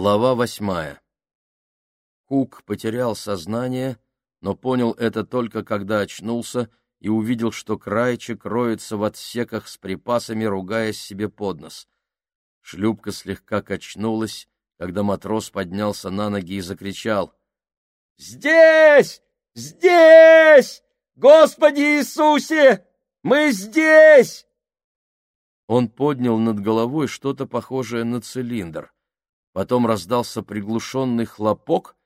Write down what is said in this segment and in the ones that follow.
Глава восьмая. Кук потерял сознание, но понял это только когда очнулся и увидел, что крайчик роется в отсеках с припасами, ругаясь себе под нос. Шлюпка слегка качнулась, когда матрос поднялся на ноги и закричал. «Здесь! Здесь! Господи Иисусе! Мы здесь!» Он поднял над головой что-то похожее на цилиндр. Потом раздался приглушенный хлопок,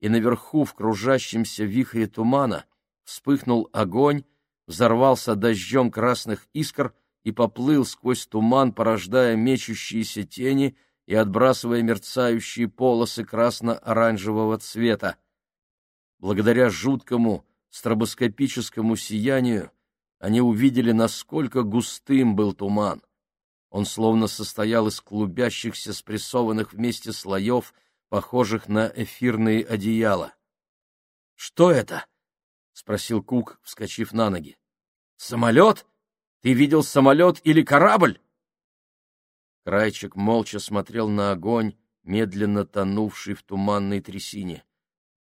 и наверху в кружащемся вихре тумана вспыхнул огонь, взорвался дождем красных искр и поплыл сквозь туман, порождая мечущиеся тени и отбрасывая мерцающие полосы красно-оранжевого цвета. Благодаря жуткому стробоскопическому сиянию они увидели, насколько густым был туман. Он словно состоял из клубящихся спрессованных вместе слоев, похожих на эфирные одеяла. — Что это? — спросил Кук, вскочив на ноги. — Самолет? Ты видел самолет или корабль? Крайчик молча смотрел на огонь, медленно тонувший в туманной трясине.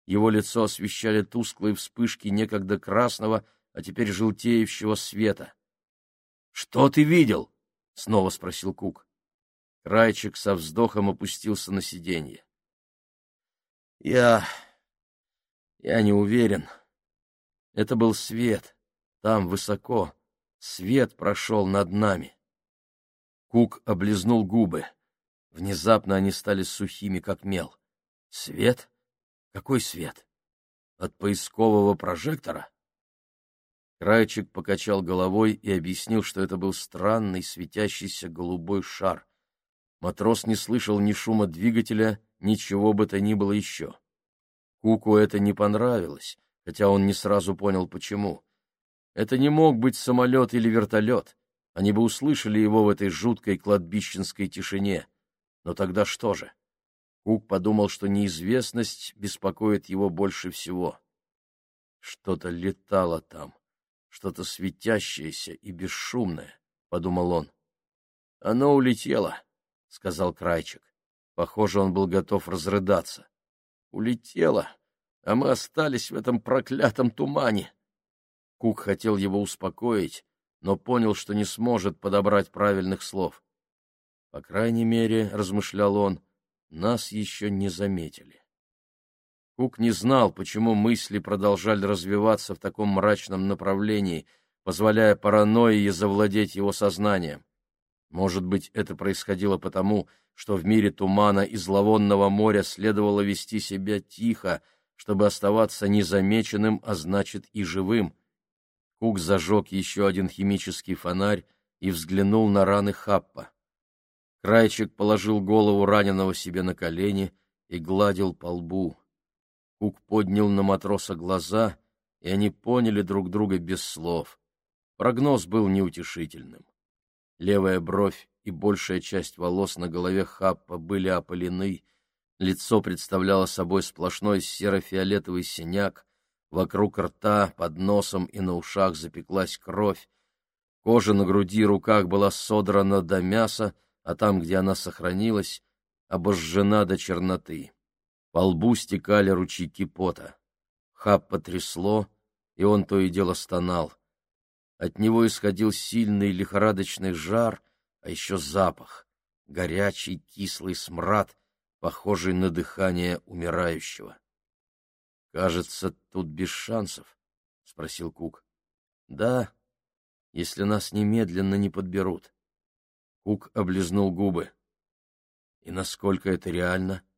Его лицо освещали тусклые вспышки некогда красного, а теперь желтеющего света. — Что ты видел? — снова спросил Кук. Крайчик со вздохом опустился на сиденье. — Я... я не уверен. Это был свет, там, высоко. Свет прошел над нами. Кук облизнул губы. Внезапно они стали сухими, как мел. Свет? Какой свет? От поискового прожектора? Крайчик покачал головой и объяснил, что это был странный светящийся голубой шар. Матрос не слышал ни шума двигателя, ничего бы то ни было еще. Куку это не понравилось, хотя он не сразу понял, почему. Это не мог быть самолет или вертолет. Они бы услышали его в этой жуткой кладбищенской тишине. Но тогда что же? Кук подумал, что неизвестность беспокоит его больше всего. Что-то летало там что-то светящееся и бесшумное, — подумал он. — Оно улетело, — сказал Крайчик. Похоже, он был готов разрыдаться. — Улетело, а мы остались в этом проклятом тумане. Кук хотел его успокоить, но понял, что не сможет подобрать правильных слов. По крайней мере, — размышлял он, — нас еще не заметили. Кук не знал, почему мысли продолжали развиваться в таком мрачном направлении, позволяя паранойи завладеть его сознанием. Может быть, это происходило потому, что в мире тумана и зловонного моря следовало вести себя тихо, чтобы оставаться незамеченным, а значит и живым. Кук зажег еще один химический фонарь и взглянул на раны Хаппа. Крайчик положил голову раненого себе на колени и гладил по лбу. Кук поднял на матроса глаза, и они поняли друг друга без слов. Прогноз был неутешительным. Левая бровь и большая часть волос на голове Хаппа были опалены, лицо представляло собой сплошной серо-фиолетовый синяк, вокруг рта, под носом и на ушах запеклась кровь, кожа на груди и руках была содрана до мяса, а там, где она сохранилась, обожжена до черноты. По лбу стекали ручейки пота. Хаб потрясло, и он то и дело стонал. От него исходил сильный лихорадочный жар, а еще запах, горячий кислый смрад, похожий на дыхание умирающего. — Кажется, тут без шансов, — спросил Кук. — Да, если нас немедленно не подберут. Кук облизнул губы. — И насколько это реально? —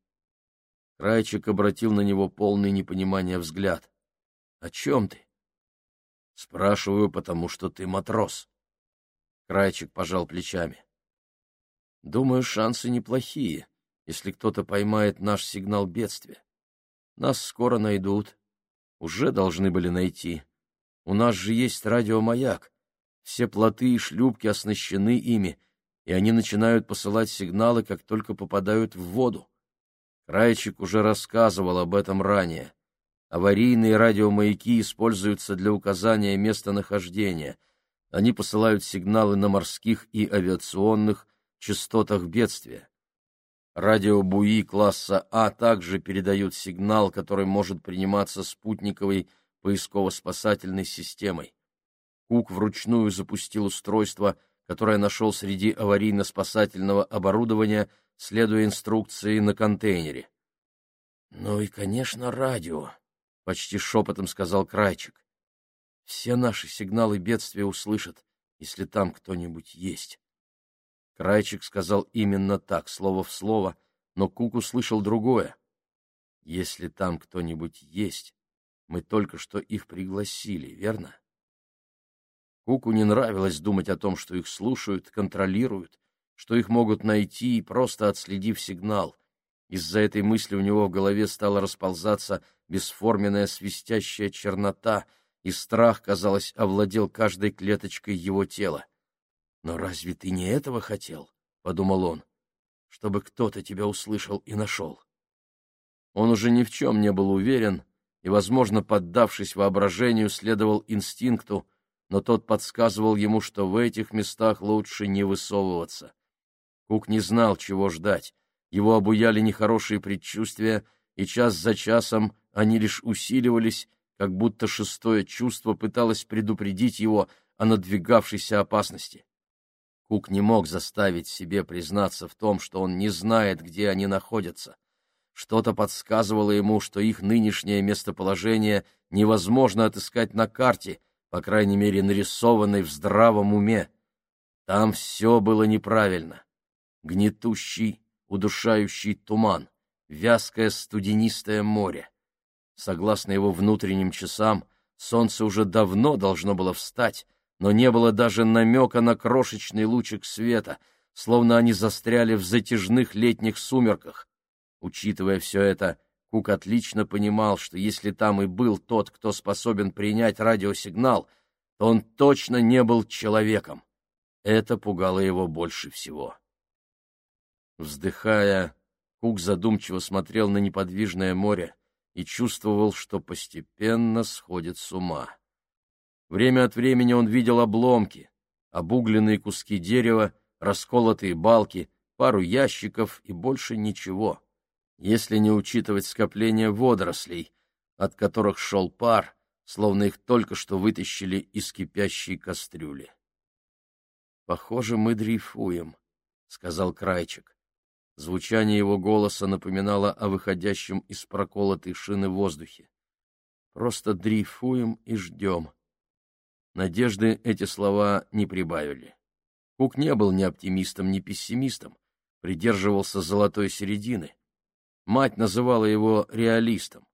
Крайчик обратил на него полный непонимания взгляд. — О чем ты? — Спрашиваю, потому что ты матрос. Крайчик пожал плечами. — Думаю, шансы неплохие, если кто-то поймает наш сигнал бедствия. Нас скоро найдут. Уже должны были найти. У нас же есть радиомаяк. Все плоты и шлюпки оснащены ими, и они начинают посылать сигналы, как только попадают в воду. Крайчик уже рассказывал об этом ранее. Аварийные радиомаяки используются для указания местонахождения. Они посылают сигналы на морских и авиационных частотах бедствия. Радиобуи класса А также передают сигнал, который может приниматься спутниковой поисково-спасательной системой. Кук вручную запустил устройство, которое нашел среди аварийно-спасательного оборудования, следуя инструкции на контейнере. «Ну и, конечно, радио», — почти шепотом сказал Крайчик. «Все наши сигналы бедствия услышат, если там кто-нибудь есть». Крайчик сказал именно так, слово в слово, но Кук услышал другое. «Если там кто-нибудь есть, мы только что их пригласили, верно?» Куку не нравилось думать о том, что их слушают, контролируют, что их могут найти, просто отследив сигнал. Из-за этой мысли у него в голове стала расползаться бесформенная свистящая чернота, и страх, казалось, овладел каждой клеточкой его тела. «Но разве ты не этого хотел?» — подумал он. «Чтобы кто-то тебя услышал и нашел». Он уже ни в чем не был уверен и, возможно, поддавшись воображению, следовал инстинкту, но тот подсказывал ему, что в этих местах лучше не высовываться. Кук не знал, чего ждать. Его обуяли нехорошие предчувствия, и час за часом они лишь усиливались, как будто шестое чувство пыталось предупредить его о надвигавшейся опасности. Кук не мог заставить себе признаться в том, что он не знает, где они находятся. Что-то подсказывало ему, что их нынешнее местоположение невозможно отыскать на карте — по крайней мере, нарисованной в здравом уме. Там все было неправильно. Гнетущий, удушающий туман, вязкое студенистое море. Согласно его внутренним часам, солнце уже давно должно было встать, но не было даже намека на крошечный лучик света, словно они застряли в затяжных летних сумерках. Учитывая все это, Кук отлично понимал, что если там и был тот, кто способен принять радиосигнал, то он точно не был человеком. Это пугало его больше всего. Вздыхая, Кук задумчиво смотрел на неподвижное море и чувствовал, что постепенно сходит с ума. Время от времени он видел обломки, обугленные куски дерева, расколотые балки, пару ящиков и больше ничего если не учитывать скопление водорослей, от которых шел пар, словно их только что вытащили из кипящей кастрюли. «Похоже, мы дрейфуем», — сказал Крайчик. Звучание его голоса напоминало о выходящем из проколотой шины воздухе. «Просто дрейфуем и ждем». Надежды эти слова не прибавили. Кук не был ни оптимистом, ни пессимистом, придерживался золотой середины. Мать называла его реалистом.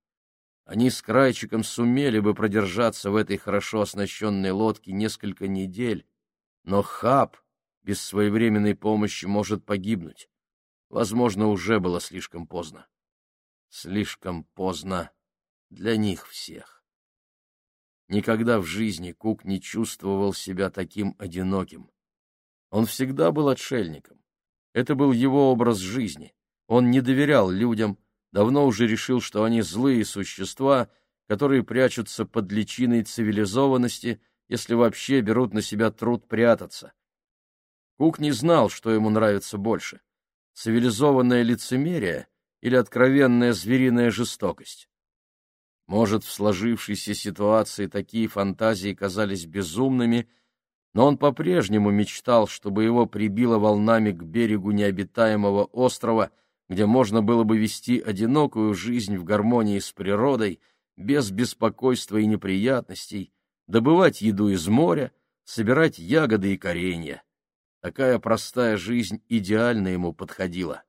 Они с Крайчиком сумели бы продержаться в этой хорошо оснащенной лодке несколько недель, но Хаб без своевременной помощи может погибнуть. Возможно, уже было слишком поздно. Слишком поздно для них всех. Никогда в жизни Кук не чувствовал себя таким одиноким. Он всегда был отшельником. Это был его образ жизни. Он не доверял людям, давно уже решил, что они злые существа, которые прячутся под личиной цивилизованности, если вообще берут на себя труд прятаться. Кук не знал, что ему нравится больше — цивилизованное лицемерие или откровенная звериная жестокость. Может, в сложившейся ситуации такие фантазии казались безумными, но он по-прежнему мечтал, чтобы его прибило волнами к берегу необитаемого острова — где можно было бы вести одинокую жизнь в гармонии с природой, без беспокойства и неприятностей, добывать еду из моря, собирать ягоды и коренья. Такая простая жизнь идеально ему подходила.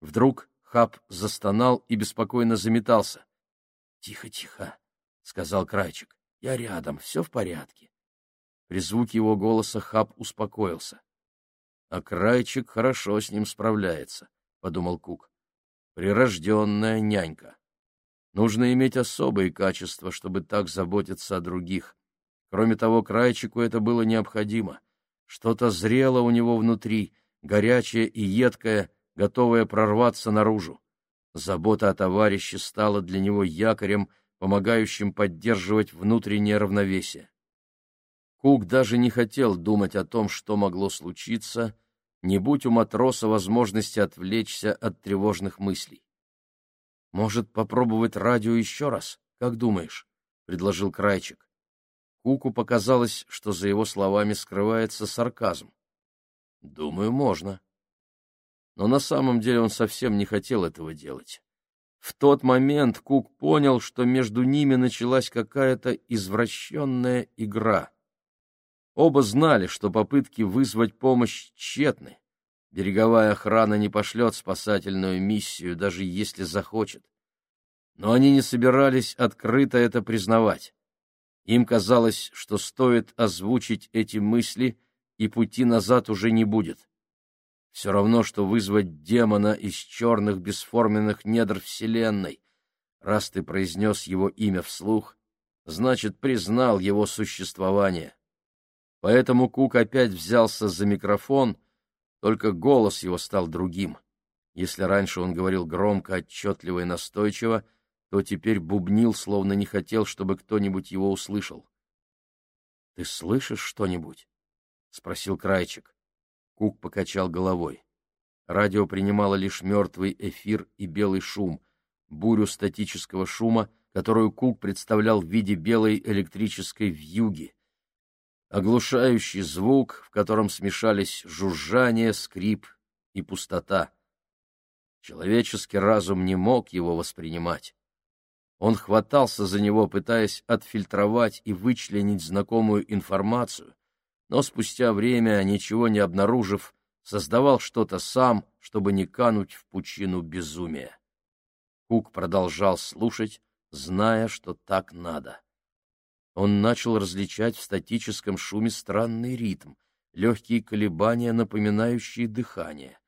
Вдруг Хаб застонал и беспокойно заметался. — Тихо, тихо, — сказал Крайчик. — Я рядом, все в порядке. При звуке его голоса Хаб успокоился. А Крайчик хорошо с ним справляется подумал Кук. Прирожденная нянька. Нужно иметь особые качества, чтобы так заботиться о других. Кроме того, Крайчику это было необходимо. Что-то зрело у него внутри, горячее и едкое, готовое прорваться наружу. Забота о товарище стала для него якорем, помогающим поддерживать внутреннее равновесие. Кук даже не хотел думать о том, что могло случиться, не будь у матроса возможности отвлечься от тревожных мыслей. «Может, попробовать радио еще раз? Как думаешь?» — предложил Крайчик. Куку показалось, что за его словами скрывается сарказм. «Думаю, можно». Но на самом деле он совсем не хотел этого делать. В тот момент Кук понял, что между ними началась какая-то извращенная игра. Оба знали, что попытки вызвать помощь тщетны. Береговая охрана не пошлет спасательную миссию, даже если захочет. Но они не собирались открыто это признавать. Им казалось, что стоит озвучить эти мысли, и пути назад уже не будет. Все равно, что вызвать демона из черных бесформенных недр Вселенной. Раз ты произнес его имя вслух, значит, признал его существование. Поэтому Кук опять взялся за микрофон, только голос его стал другим. Если раньше он говорил громко, отчетливо и настойчиво, то теперь бубнил, словно не хотел, чтобы кто-нибудь его услышал. — Ты слышишь что-нибудь? — спросил Крайчик. Кук покачал головой. Радио принимало лишь мертвый эфир и белый шум, бурю статического шума, которую Кук представлял в виде белой электрической вьюги оглушающий звук, в котором смешались жужжание, скрип и пустота. Человеческий разум не мог его воспринимать. Он хватался за него, пытаясь отфильтровать и вычленить знакомую информацию, но спустя время, ничего не обнаружив, создавал что-то сам, чтобы не кануть в пучину безумия. Кук продолжал слушать, зная, что так надо он начал различать в статическом шуме странный ритм, легкие колебания, напоминающие дыхание.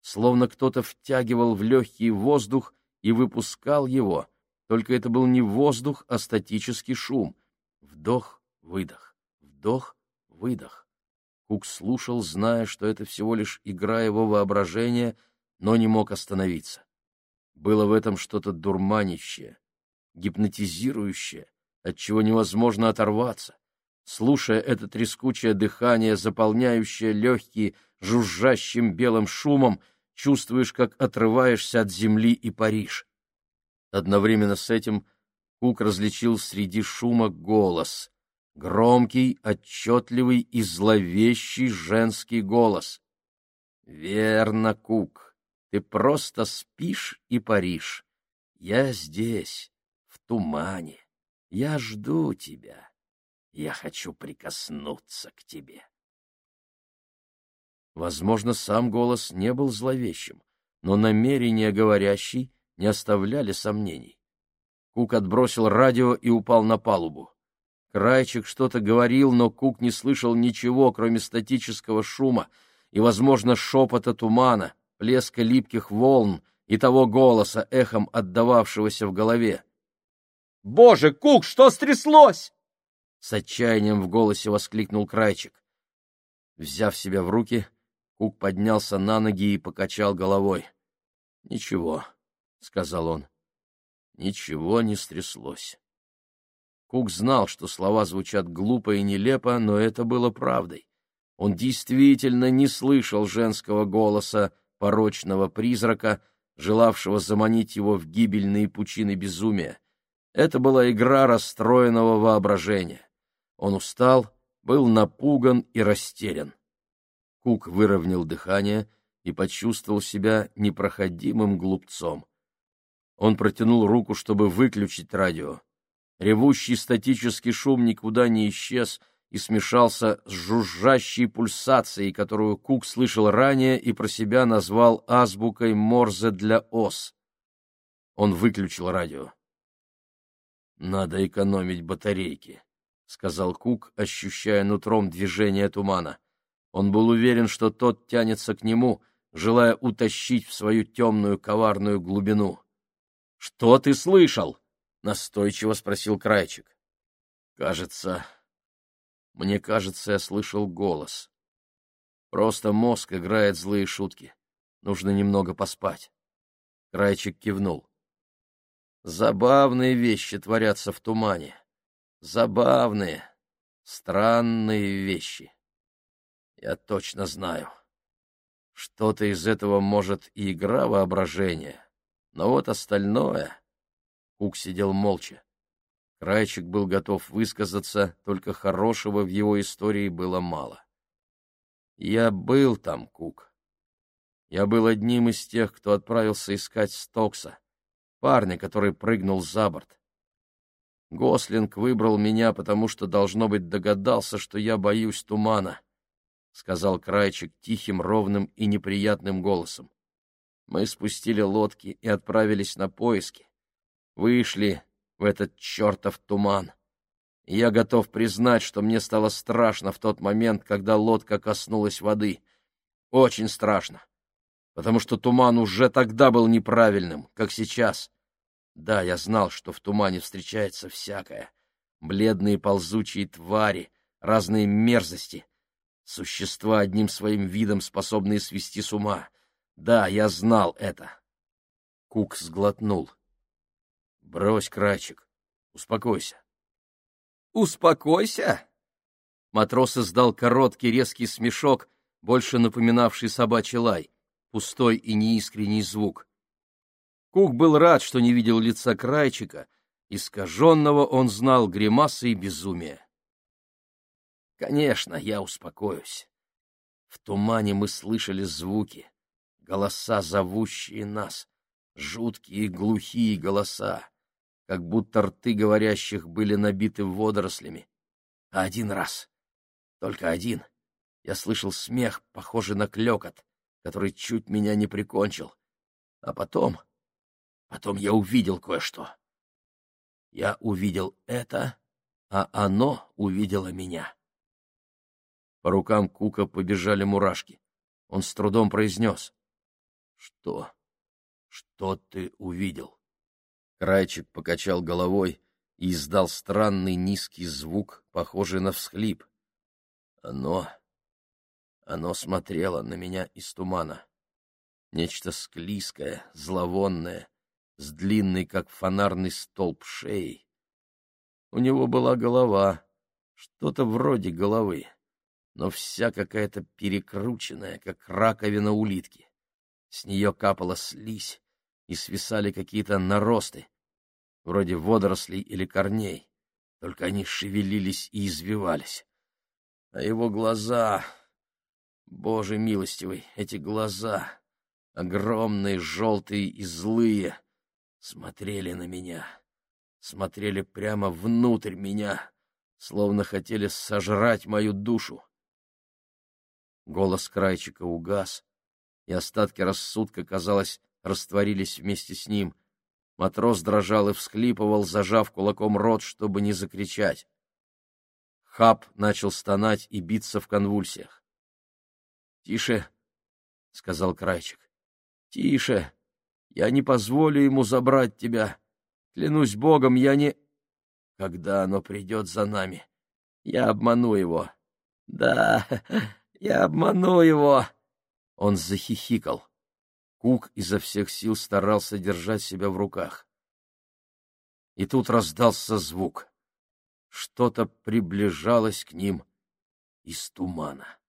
Словно кто-то втягивал в легкий воздух и выпускал его, только это был не воздух, а статический шум. Вдох-выдох, вдох-выдох. Кук слушал, зная, что это всего лишь игра его воображения, но не мог остановиться. Было в этом что-то дурманящее, гипнотизирующее, от чего невозможно оторваться. Слушая это трескучее дыхание, заполняющее легкие жужжащим белым шумом, чувствуешь, как отрываешься от земли и паришь. Одновременно с этим Кук различил среди шума голос. Громкий, отчетливый и зловещий женский голос. «Верно, Кук, ты просто спишь и паришь. Я здесь, в тумане». Я жду тебя. Я хочу прикоснуться к тебе. Возможно, сам голос не был зловещим, но намерения говорящий не оставляли сомнений. Кук отбросил радио и упал на палубу. Крайчик что-то говорил, но Кук не слышал ничего, кроме статического шума и, возможно, шепота тумана, плеска липких волн и того голоса, эхом отдававшегося в голове. Боже, Кук, что стряслось? С отчаянием в голосе воскликнул Крайчик. Взяв себя в руки, Кук поднялся на ноги и покачал головой. Ничего, сказал он. Ничего не стряслось. Кук знал, что слова звучат глупо и нелепо, но это было правдой. Он действительно не слышал женского голоса, порочного призрака, желавшего заманить его в гибельные пучины безумия. Это была игра расстроенного воображения. Он устал, был напуган и растерян. Кук выровнял дыхание и почувствовал себя непроходимым глупцом. Он протянул руку, чтобы выключить радио. Ревущий статический шум никуда не исчез и смешался с жужжащей пульсацией, которую Кук слышал ранее и про себя назвал азбукой Морзе для ос. Он выключил радио. Надо экономить батарейки, сказал Кук, ощущая нутром движение тумана. Он был уверен, что тот тянется к нему, желая утащить в свою темную коварную глубину. Что ты слышал? настойчиво спросил Крайчик. Кажется, мне кажется, я слышал голос. Просто мозг играет злые шутки. Нужно немного поспать. Крайчик кивнул. Забавные вещи творятся в тумане. Забавные, странные вещи. Я точно знаю. Что-то из этого может и игра воображения, но вот остальное... Кук сидел молча. Крайчик был готов высказаться, только хорошего в его истории было мало. Я был там, Кук. Я был одним из тех, кто отправился искать Стокса, парня, который прыгнул за борт. Гослинг выбрал меня, потому что, должно быть, догадался, что я боюсь тумана, — сказал Крайчик тихим, ровным и неприятным голосом. Мы спустили лодки и отправились на поиски. Вышли в этот чертов туман. Я готов признать, что мне стало страшно в тот момент, когда лодка коснулась воды. Очень страшно. Потому что туман уже тогда был неправильным, как сейчас. Да, я знал, что в тумане встречается всякое. Бледные ползучие твари, разные мерзости. Существа одним своим видом, способные свести с ума. Да, я знал это. Кук сглотнул. — Брось, Крачик, успокойся. «Успокойся!» Матрос издал короткий резкий смешок, больше напоминавший собачий лай, пустой и неискренний звук. Кук был рад, что не видел лица Крайчика, искаженного он знал гримасы и безумия. «Конечно, я успокоюсь. В тумане мы слышали звуки, голоса, зовущие нас, жуткие глухие голоса как будто рты говорящих были набиты водорослями. А один раз, только один, я слышал смех, похожий на клекот, который чуть меня не прикончил. А потом, потом я увидел кое-что. Я увидел это, а оно увидело меня. По рукам Кука побежали мурашки. Он с трудом произнес. — Что? Что ты увидел? Крайчик покачал головой и издал странный низкий звук, похожий на всхлип. Оно... Оно смотрело на меня из тумана. Нечто склизкое, зловонное, с длинной, как фонарный столб, шеей. У него была голова, что-то вроде головы, но вся какая-то перекрученная, как раковина улитки. С нее капала слизь, и свисали какие-то наросты, вроде водорослей или корней, только они шевелились и извивались. А его глаза... Боже милостивый, эти глаза, огромные, желтые и злые, смотрели на меня, смотрели прямо внутрь меня, словно хотели сожрать мою душу. Голос Крайчика угас, и остатки рассудка, казалось, растворились вместе с ним. Матрос дрожал и всхлипывал, зажав кулаком рот, чтобы не закричать. Хаб начал стонать и биться в конвульсиях. — Тише, — сказал Крайчик. — Тише. Я не позволю ему забрать тебя. Клянусь богом, я не... Когда оно придет за нами, я обману его. Да, я обману его. Он захихикал. Кук изо всех сил старался держать себя в руках. И тут раздался звук. Что-то приближалось к ним из тумана.